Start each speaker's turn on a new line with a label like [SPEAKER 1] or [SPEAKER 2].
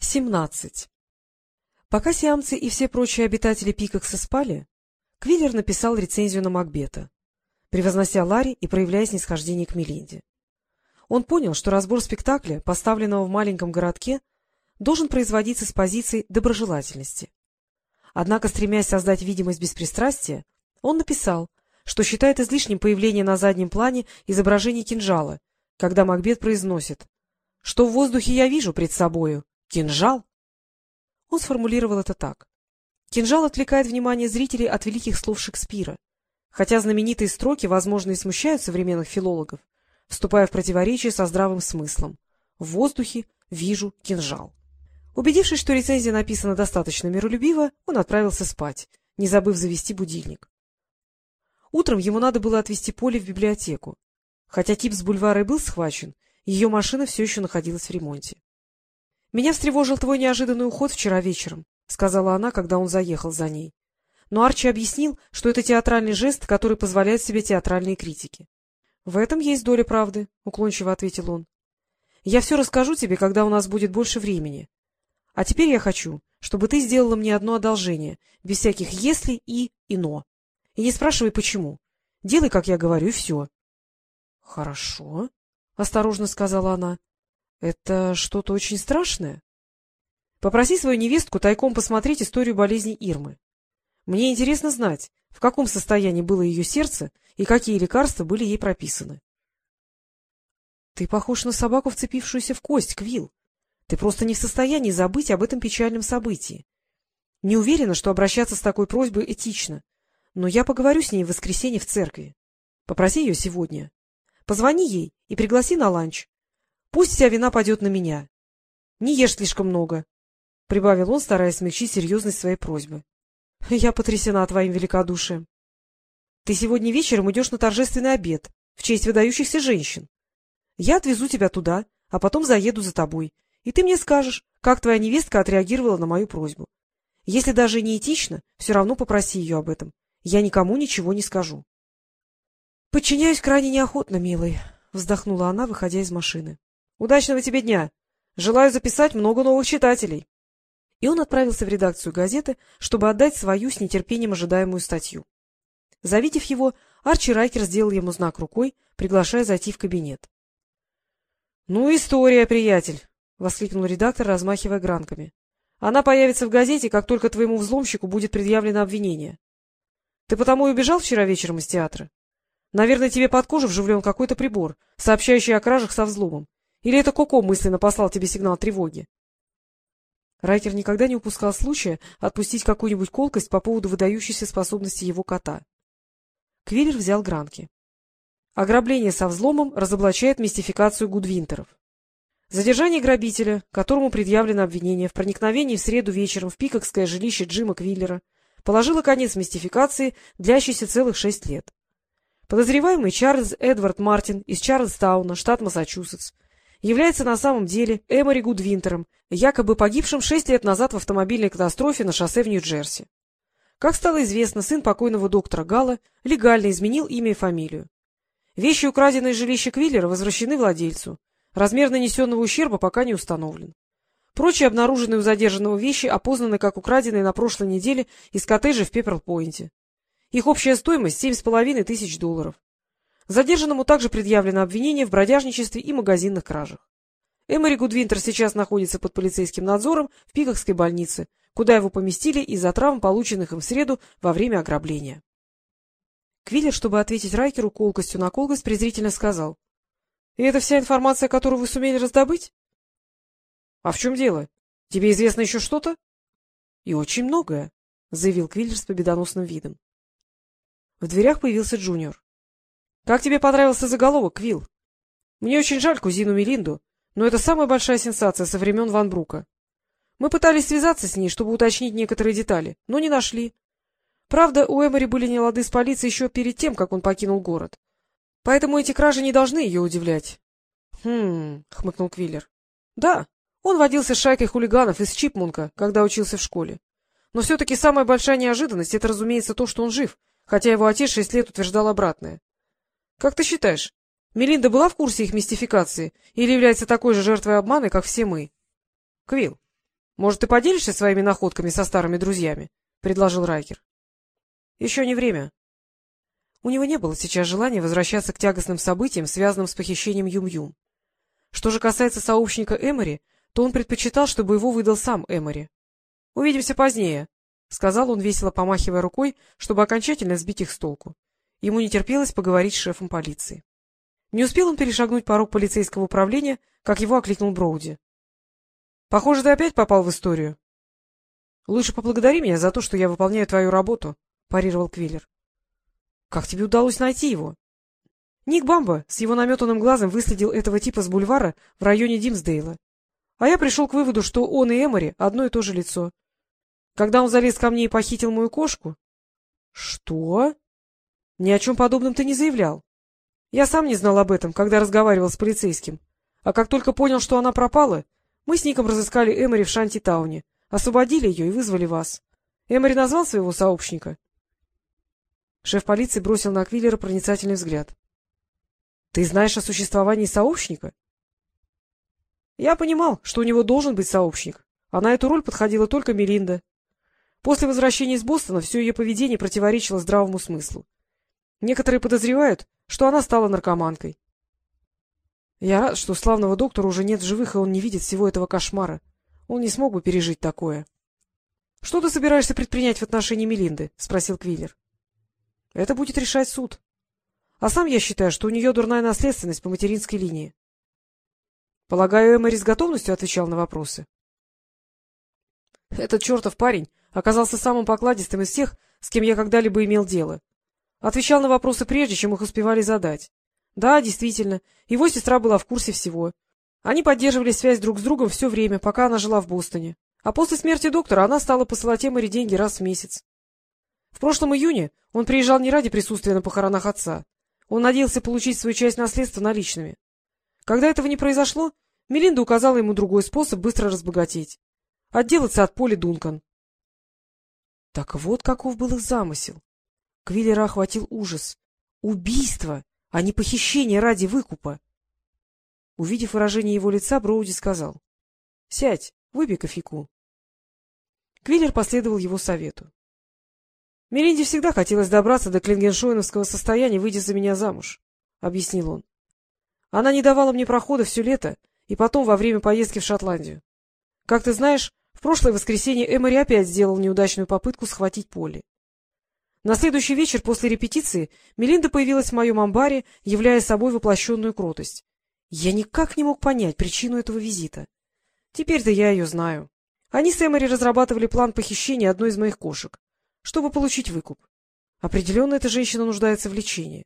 [SPEAKER 1] 17. Пока сиамцы и все прочие обитатели Пикакса спали, Квиллер написал рецензию на Макбета, превознося Ларри и проявляя снисхождение к Мелинде. Он понял, что разбор спектакля, поставленного в маленьком городке, должен производиться с позицией доброжелательности. Однако, стремясь создать видимость беспристрастия, он написал, что считает излишним появление на заднем плане изображения кинжала, когда Макбет произносит «Что в воздухе я вижу пред собою? Кинжал? Он сформулировал это так. Кинжал отвлекает внимание зрителей от великих слов Шекспира. Хотя знаменитые строки, возможно, и смущают современных филологов, вступая в противоречие со здравым смыслом. В воздухе вижу кинжал. Убедившись, что рецензия написана достаточно миролюбиво, он отправился спать, не забыв завести будильник. Утром ему надо было отвезти Поле в библиотеку. Хотя тип с бульвара и был схвачен, ее машина все еще находилась в ремонте. — Меня встревожил твой неожиданный уход вчера вечером, — сказала она, когда он заехал за ней. Но Арчи объяснил, что это театральный жест, который позволяет себе театральные критики. — В этом есть доля правды, — уклончиво ответил он. — Я все расскажу тебе, когда у нас будет больше времени. А теперь я хочу, чтобы ты сделала мне одно одолжение, без всяких «если» и «ино». И не спрашивай, почему. Делай, как я говорю, и все. — Хорошо, — осторожно сказала она. — Это что-то очень страшное? Попроси свою невестку тайком посмотреть историю болезни Ирмы. Мне интересно знать, в каком состоянии было ее сердце и какие лекарства были ей прописаны. — Ты похож на собаку, вцепившуюся в кость, Квилл. Ты просто не в состоянии забыть об этом печальном событии. Не уверена, что обращаться с такой просьбой этично, но я поговорю с ней в воскресенье в церкви. Попроси ее сегодня. Позвони ей и пригласи на ланч. Пусть вся вина пойдет на меня. Не ешь слишком много, — прибавил он, стараясь смягчить серьезность своей просьбы. — Я потрясена твоим великодушием. Ты сегодня вечером идешь на торжественный обед в честь выдающихся женщин. Я отвезу тебя туда, а потом заеду за тобой, и ты мне скажешь, как твоя невестка отреагировала на мою просьбу. Если даже не этично, все равно попроси ее об этом. Я никому ничего не скажу. — Подчиняюсь крайне неохотно, милый, — вздохнула она, выходя из машины. — Удачного тебе дня! Желаю записать много новых читателей. И он отправился в редакцию газеты, чтобы отдать свою с нетерпением ожидаемую статью. Завидев его, Арчи Райкер сделал ему знак рукой, приглашая зайти в кабинет. — Ну, история, приятель! — воскликнул редактор, размахивая гранками. — Она появится в газете, как только твоему взломщику будет предъявлено обвинение. Ты потому и убежал вчера вечером из театра? Наверное, тебе под кожу вживлен какой-то прибор, сообщающий о кражах со взломом. Или это Коко мысленно послал тебе сигнал тревоги? Райкер никогда не упускал случая отпустить какую-нибудь колкость по поводу выдающейся способности его кота. Квиллер взял гранки. Ограбление со взломом разоблачает мистификацию Гудвинтеров. Задержание грабителя, которому предъявлено обвинение в проникновении в среду вечером в пикокское жилище Джима Квиллера, положило конец мистификации, длящейся целых шесть лет. Подозреваемый Чарльз Эдвард Мартин из Чарльстауна, штат Массачусетс, является на самом деле Эмори Гудвинтером, якобы погибшим шесть лет назад в автомобильной катастрофе на шоссе в Нью-Джерси. Как стало известно, сын покойного доктора Гала легально изменил имя и фамилию. Вещи, украденные из жилища Квиллера, возвращены владельцу. Размер нанесенного ущерба пока не установлен. Прочие обнаруженные у задержанного вещи опознаны как украденные на прошлой неделе из коттеджа в Пеппер-Пойнте. Их общая стоимость — семь с половиной тысяч долларов. Задержанному также предъявлено обвинение в бродяжничестве и магазинных кражах. Эмори Гудвинтер сейчас находится под полицейским надзором в Пикокской больнице, куда его поместили из-за травм, полученных им в среду во время ограбления. Квиллер, чтобы ответить Райкеру колкостью на колкость, презрительно сказал. — И это вся информация, которую вы сумели раздобыть? — А в чем дело? Тебе известно еще что-то? — И очень многое, — заявил Квиллер с победоносным видом. В дверях появился Джуниор. — Как тебе понравился заголовок, Квилл? Мне очень жаль кузину Мелинду, но это самая большая сенсация со времен Ван Брука. Мы пытались связаться с ней, чтобы уточнить некоторые детали, но не нашли. Правда, у Эмори были нелады с полицией еще перед тем, как он покинул город. Поэтому эти кражи не должны ее удивлять. — Хм, — хмыкнул Квиллер. — Да, он водился с шайкой хулиганов из Чипмунка, когда учился в школе. Но все-таки самая большая неожиданность — это, разумеется, то, что он жив, хотя его отец шесть лет утверждал обратное. Как ты считаешь, Мелинда была в курсе их мистификации или является такой же жертвой обмана, как все мы? Квилл. Может, ты поделишься своими находками со старыми друзьями? — предложил Райкер. — Еще не время. У него не было сейчас желания возвращаться к тягостным событиям, связанным с похищением Юм-Юм. Что же касается сообщника Эмори, то он предпочитал, чтобы его выдал сам Эмори. — Увидимся позднее, — сказал он, весело помахивая рукой, чтобы окончательно сбить их с толку. Ему не терпелось поговорить с шефом полиции. Не успел он перешагнуть порог полицейского управления, как его окликнул Броуди. — Похоже, ты опять попал в историю. — Лучше поблагодари меня за то, что я выполняю твою работу, — парировал Квиллер. — Как тебе удалось найти его? Ник Бамба с его наметанным глазом выследил этого типа с бульвара в районе Димсдейла. А я пришел к выводу, что он и Эмори — одно и то же лицо. Когда он залез ко мне и похитил мою кошку... — Что? Ни о чем подобном ты не заявлял. Я сам не знал об этом, когда разговаривал с полицейским. А как только понял, что она пропала, мы с Ником разыскали Эмори в Шанти-тауне, освободили ее и вызвали вас. Эмори назвал своего сообщника? Шеф полиции бросил на Квиллера проницательный взгляд. — Ты знаешь о существовании сообщника? Я понимал, что у него должен быть сообщник, а на эту роль подходила только Мелинда. После возвращения из Бостона все ее поведение противоречило здравому смыслу. Некоторые подозревают, что она стала наркоманкой. Я рад, что славного доктора уже нет живых, и он не видит всего этого кошмара. Он не смог бы пережить такое. — Что ты собираешься предпринять в отношении Мелинды? — спросил Квиллер. — Это будет решать суд. А сам я считаю, что у нее дурная наследственность по материнской линии. Полагаю, Эмори с готовностью отвечал на вопросы. Этот чертов парень оказался самым покладистым из всех, с кем я когда-либо имел дело. Отвечал на вопросы прежде, чем их успевали задать. Да, действительно, его сестра была в курсе всего. Они поддерживали связь друг с другом все время, пока она жила в Бостоне. А после смерти доктора она стала посылать Эмори деньги раз в месяц. В прошлом июне он приезжал не ради присутствия на похоронах отца. Он надеялся получить свою часть наследства наличными. Когда этого не произошло, Мелинда указала ему другой способ быстро разбогатеть. Отделаться от Поли Дункан. Так вот каков был их замысел. Квиллера охватил ужас. Убийство, а не похищение ради выкупа. Увидев выражение его лица, Броуди сказал. — Сядь, выпей кофейку. Квиллер последовал его совету. — Мелинде всегда хотелось добраться до клингеншойновского состояния, выйдя за меня замуж, — объяснил он. Она не давала мне прохода все лето и потом во время поездки в Шотландию. Как ты знаешь, в прошлое воскресенье Эмори опять сделал неудачную попытку схватить Поле. На следующий вечер после репетиции Мелинда появилась в моем амбаре, являя собой воплощенную кротость. Я никак не мог понять причину этого визита. Теперь-то я ее знаю. Они с Эмори разрабатывали план похищения одной из моих кошек, чтобы получить выкуп. Определенно эта женщина нуждается в лечении.